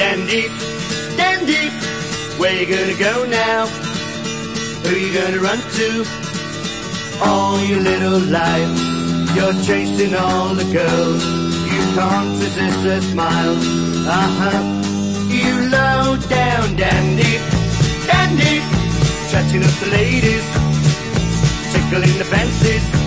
dandy, dandy. Where you gonna go now? Who you gonna run to? All your little life, you're chasing all the girls. You can't resist their smiles. Uh huh. You low down dandy, dandy. Chatting up the ladies, tickling the fancies,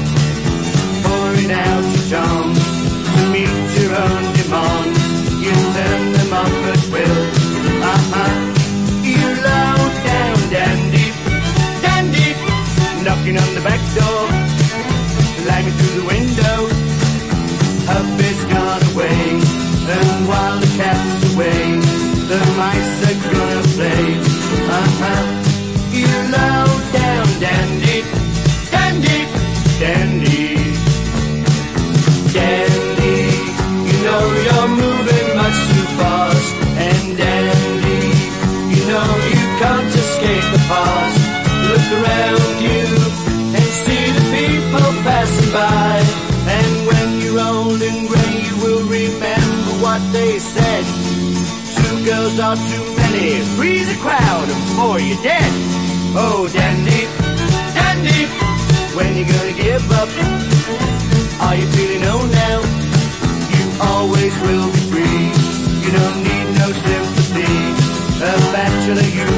Knocking on the back door, slamming through the window. Hubby's gone away, and while the cat's away, the mice are gonna play. Uh huh. You low down dandy, dandy, dandy, dandy. You know you're moving much too fast, and dandy, you know you can't escape the past. Look around you and see the people passing by. And when you're old and gray, you will remember what they said. Two girls are too many. Freeze a crowd and four you're dead. Oh, dandy, dandy, when you gonna give up? Are you feeling old now? You always will be free. You don't need no sympathy. A bachelor, you